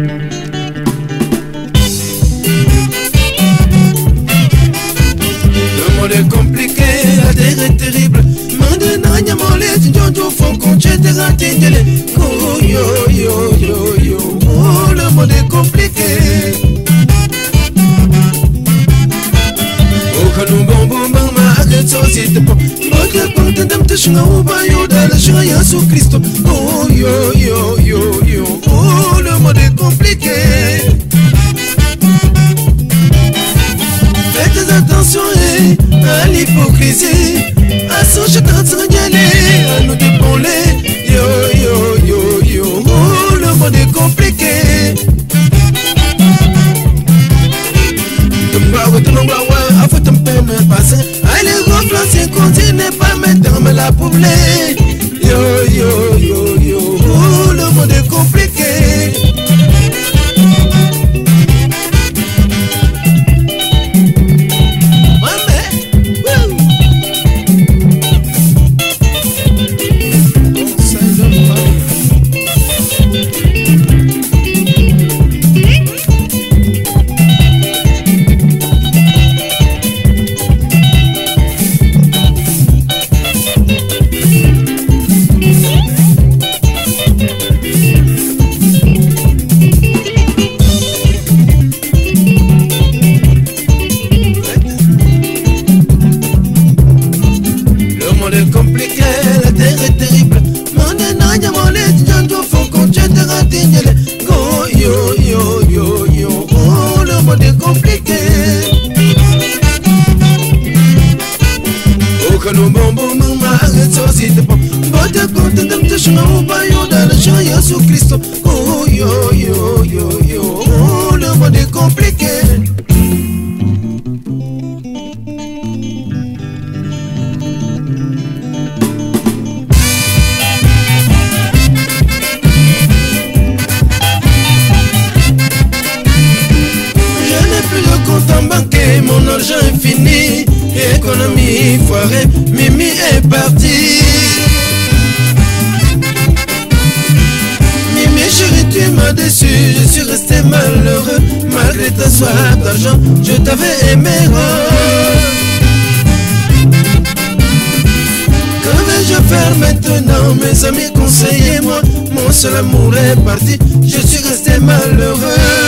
Le monde est compliqué, la terre est terrible. Maintenant, il y a mon laisse, Jojo, faut qu'on. Oh yo yo yo yo, oh le monde est compliqué. Oh, quand nous bonbons, sosite po mbota pantandam tashinga ubayo dala shaya Oh kristo oyoyo Netflix. Chetera tinjele. Go yo yo yo yo. Oh, le monde est compliqué. Oh, kanu bombo mama agetso sitepo. Bote konte dam tshunga uba yo dala shunga Yesu Christo. Oh yo yo yo yo. Économie foirée, Mimi est parti. Mimi chérie, tu m'as déçu, je suis resté malheureux. Malgré ta soif d'argent, je t'avais aimé. Que vais-je faire maintenant, mes amis, conseillez-moi. Mon seul amour est parti, je suis resté malheureux.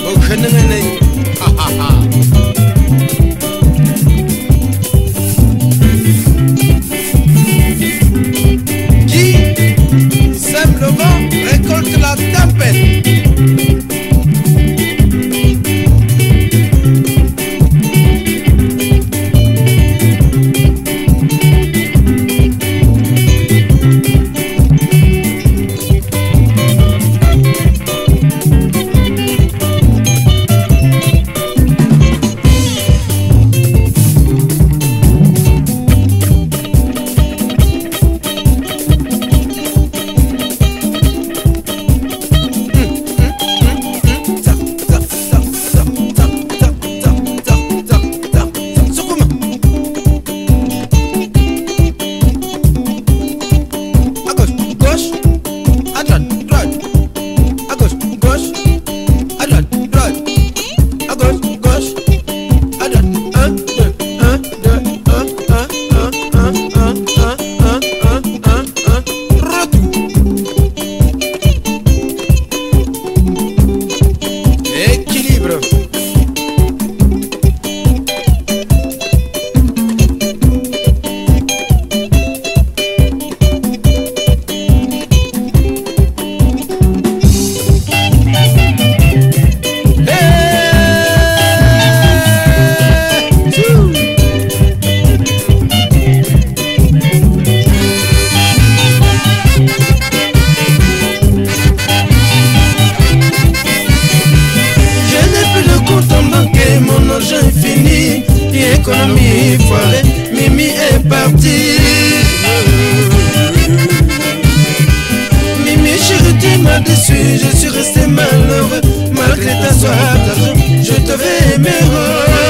Kanu tu l'économie foirée, Mimi est partie. Mimi, chérie, tu m'as déçu, je suis resté malheureux. Malgré ta soif d'argent, je te vais aimer.